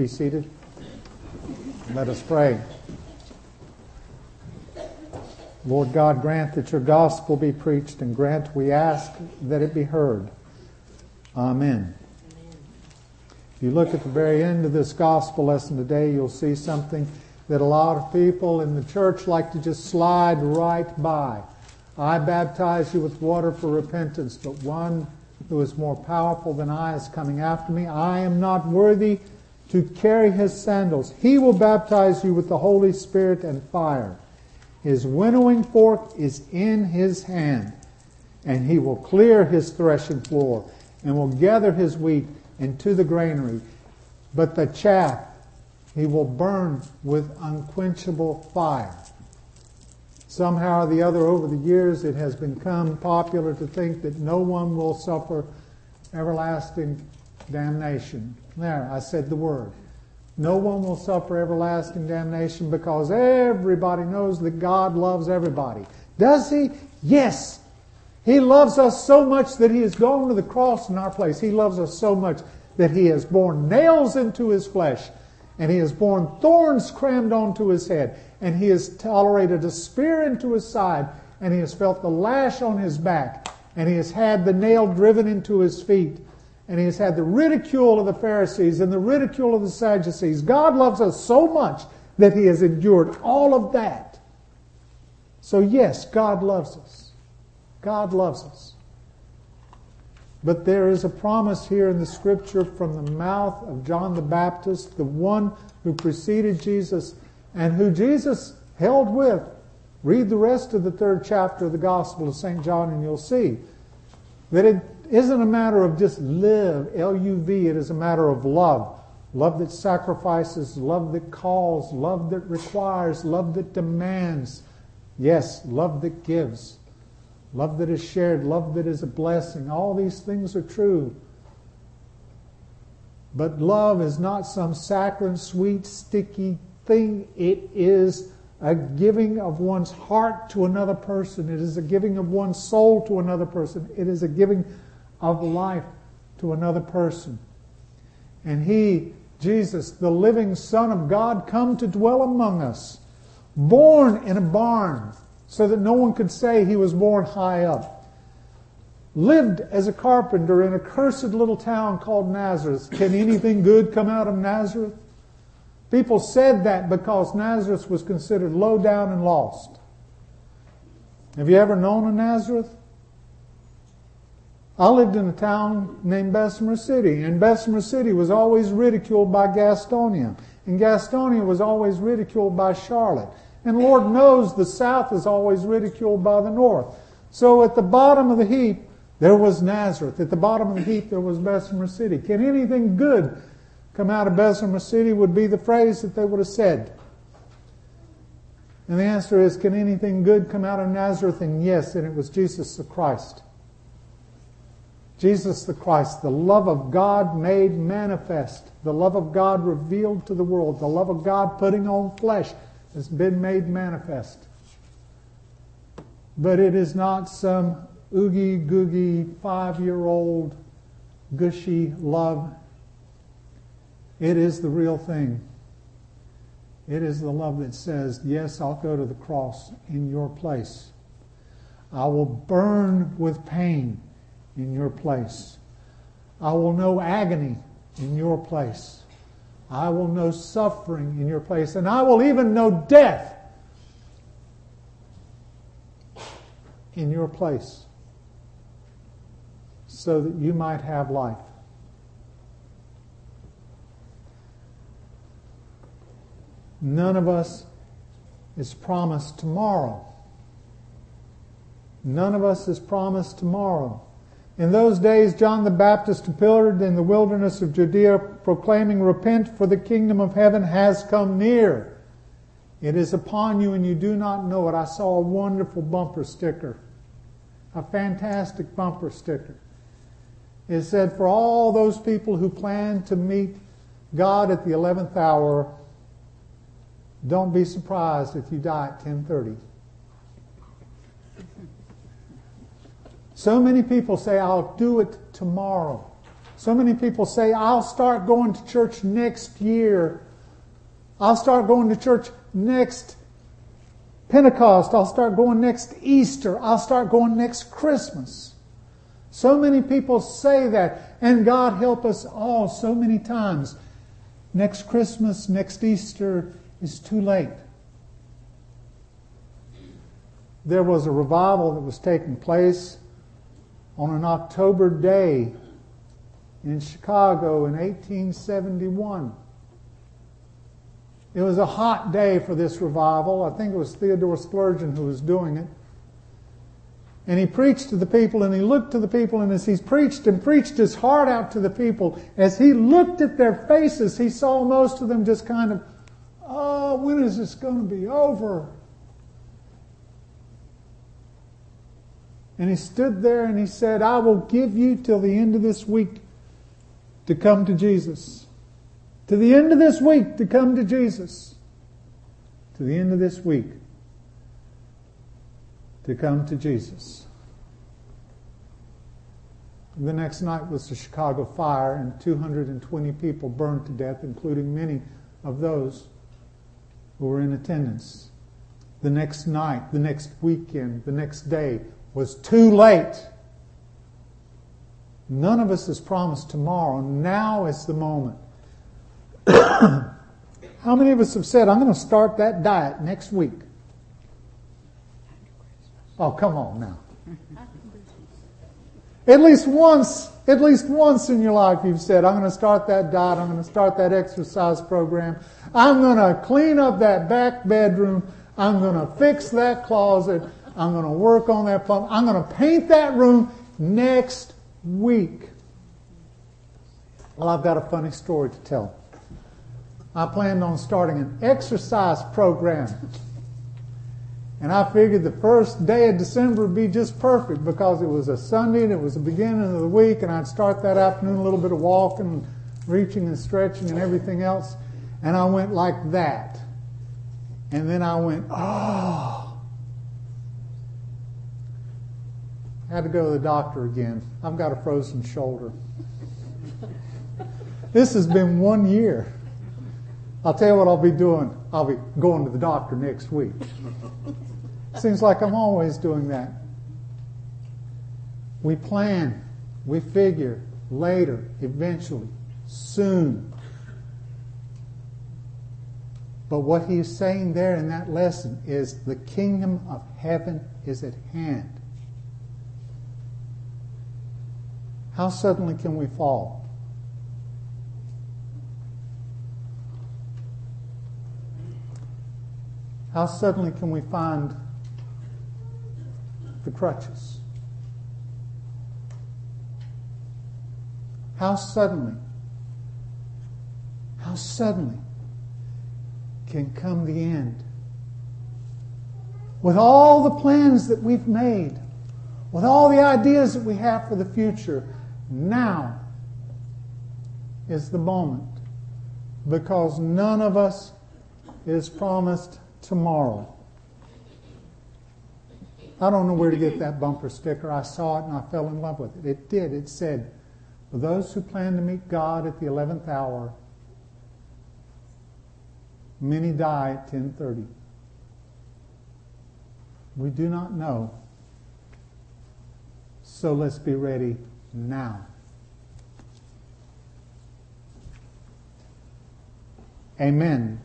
Be seated. Let us pray. Lord God, grant that your gospel be preached and grant, we ask, that it be heard. Amen. If you look at the very end of this gospel lesson today, you'll see something that a lot of people in the church like to just slide right by. I baptize you with water for repentance, but one who is more powerful than I is coming after me. I am not worthy to carry his sandals. He will baptize you with the Holy Spirit and fire. His winnowing fork is in his hand, and he will clear his threshing floor and will gather his wheat into the granary. But the chaff he will burn with unquenchable fire. Somehow or the other, over the years, it has become popular to think that no one will suffer everlasting damnation. There, I said the word. No one will suffer everlasting damnation because everybody knows that God loves everybody. Does He? Yes. He loves us so much that He has gone to the cross in our place. He loves us so much that He has borne nails into His flesh and He has borne thorns crammed onto His head and he has tolerated a spear into his side, and he has felt the lash on his back, and he has had the nail driven into his feet, and he has had the ridicule of the Pharisees and the ridicule of the Sadducees. God loves us so much that he has endured all of that. So, yes, God loves us. God loves us. But there is a promise here in the scripture from the mouth of John the Baptist, the one who preceded Jesus and who Jesus held with. Read the rest of the third chapter of the Gospel of St. John and you'll see that it isn't a matter of just live, L-U-V, it is a matter of love. Love that sacrifices, love that calls, love that requires, love that demands. Yes, love that gives. Love that is shared, love that is a blessing. All these things are true. But love is not some saccharine, sweet, sticky thing. It is a giving of one's heart to another person. It is a giving of one's soul to another person. It is a giving of life to another person. And He, Jesus, the living Son of God, come to dwell among us, born in a barn so that no one could say he was born high up. Lived as a carpenter in a cursed little town called Nazareth. Can anything good come out of Nazareth? People said that because Nazareth was considered low down and lost. Have you ever known a Nazareth? I lived in a town named Bessemer City, and Bessemer City was always ridiculed by Gastonia, and Gastonia was always ridiculed by Charlotte. And Lord knows the South is always ridiculed by the North. So at the bottom of the heap, there was Nazareth. At the bottom of the heap, there was Bessemer City. Can anything good come out of Bessemer City would be the phrase that they would have said. And the answer is, can anything good come out of Nazareth? And yes, and it was Jesus the Christ. Jesus the Christ, the love of God made manifest, the love of God revealed to the world, the love of God putting on flesh has been made manifest. But it is not some oogie googie five year old gushy love it is the real thing. It is the love that says, Yes, I'll go to the cross in your place. I will burn with pain in your place. I will know agony in your place. I will know suffering in your place. And I will even know death in your place so that you might have life. None of us is promised tomorrow. None of us is promised tomorrow. In those days, John the Baptist appeared in the wilderness of Judea, proclaiming, Repent, for the kingdom of heaven has come near. It is upon you, and you do not know it. I saw a wonderful bumper sticker, a fantastic bumper sticker. It said, For all those people who plan to meet God at the 11th hour, don't be surprised if you die at 10:30. So many people say I'll do it tomorrow. So many people say, I'll start going to church next year. I'll start going to church next Pentecost. I'll start going next Easter. I'll start going next Christmas. So many people say that, and God help us all so many times. Next Christmas, next Easter is too late. There was a revival that was taking place on an October day in Chicago in 1871. It was a hot day for this revival. I think it was Theodore Spurgeon who was doing it. And he preached to the people and he looked to the people and as he preached and preached his heart out to the people, as he looked at their faces, he saw most of them just kind of, oh, when is this going to be over? And he stood there and he said, I will give you till the end of this week to come to Jesus. To the end of this week to come to Jesus. To the end of this week to come to Jesus. The next night was the Chicago fire, and 220 people burned to death, including many of those who were in attendance. The next night, the next weekend, the next day was too late. None of us is promised tomorrow. Now is the moment. How many of us have said, I'm going to start that diet next week? Oh, come on now. At least once, at least once in your life you've said, I'm going to start that diet, I'm going to start that exercise program, I'm going to clean up that back bedroom, I'm going to fix that closet, I'm going to work on that I'm going to paint that room next week. Well, I've got a funny story to tell. I planned on starting an exercise program and I figured the first day of December would be just perfect because it was a Sunday and it was the beginning of the week, and I'd start that afternoon a little bit of walking, reaching and stretching and everything else. And I went like that. And then I went, oh. I had to go to the doctor again. I've got a frozen shoulder. this has been one year. I'll tell you what I'll be doing. I'll be going to the doctor next week. Seems like I'm always doing that. We plan, we figure, later, eventually, soon. But what he's saying there in that lesson is the kingdom of heaven is at hand. How suddenly can we fall? How suddenly can we find the crutches. How suddenly, how suddenly can come the end. With all the plans that we've made, with all the ideas that we have for the future, now is the moment because none of us is promised tomorrow. I don't know where to get that bumper sticker. I saw it and I fell in love with it. It did. It said, For those who plan to meet God at the 11th hour, many die at 1030. We do not know. So let's be ready now. Amen.